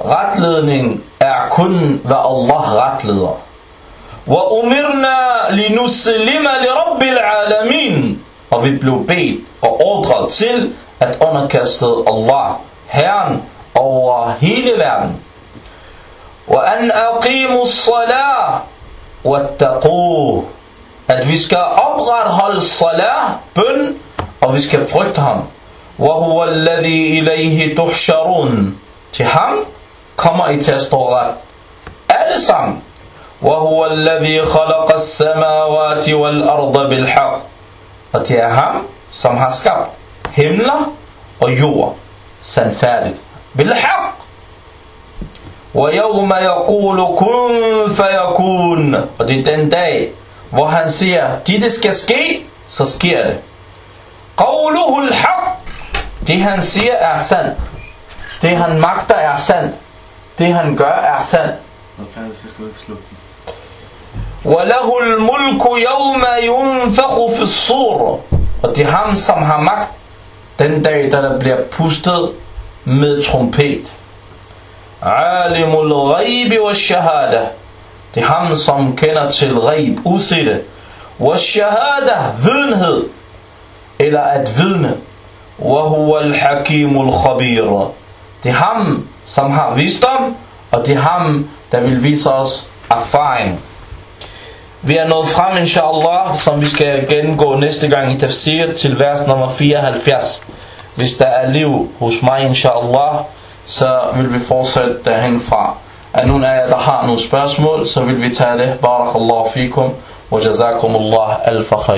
retledning er kun, hvad Allah retleder. وَأُمِرْنَا لِنُسْلِمَ لِرَبِّ الْعَالَمِينَ Og vi blev bedt og ordret til at underkaste Allah, Herren over hele verden. وَأَنْ أَقِيمُوا الصَّلَاةِ وَاتَّقُوهُ At vi skal opretholde salah, bøn, og vi skal frygte ham. وَهُوَ الَّذِي إِلَيْهِ تُحْشَرُونَ Til ham kommer I til at stå ret. Alle sammen. وَهُوَ الَّذِي خَلَقَ السَّمَاوَاتِ وَالْأَرْضَ بِالْحَقِّ Og det er ham, som har skabt himler og jord. Sandfærdigt. بالحق وَيَوْمَ يَقُولُ كُنْ فَيَكُونَ Og det er den dag, hvor han siger, det det skal ske, så sker det. قَوْلُهُ الْحَقِّ Det han siger er sandt. Det han magter er sandt. Det han gør er den. وَلَهُ الْمُلْكُ يَوْمَ يُنْفَخُ فِي الصُّورِ Og det er ham, som har magt den dag, da der bliver pustet med trompet. عَالِمُ الْغَيْبِ وَالشَّهَادَةِ Det er ham, som kender til ghaib, usette. وَالشَّهَادَةِ Videnhed. Eller at vidne. وَهُوَ الْحَكِيمُ الْخَبِيرُ Det er ham, som har visdom, og det er ham, der vil vise os erfaring. Vi er nået frem, inshallah, som vi skal gennemgå næste gang i tafsir til vers nummer 74. Hvis der er liv hos mig, inshallah, så vil vi fortsætte derhenfra. Er nogen af jer, der har nogle spørgsmål, så vil vi tage det. Barakallahu fikum, wa jazakumullah alfa khair.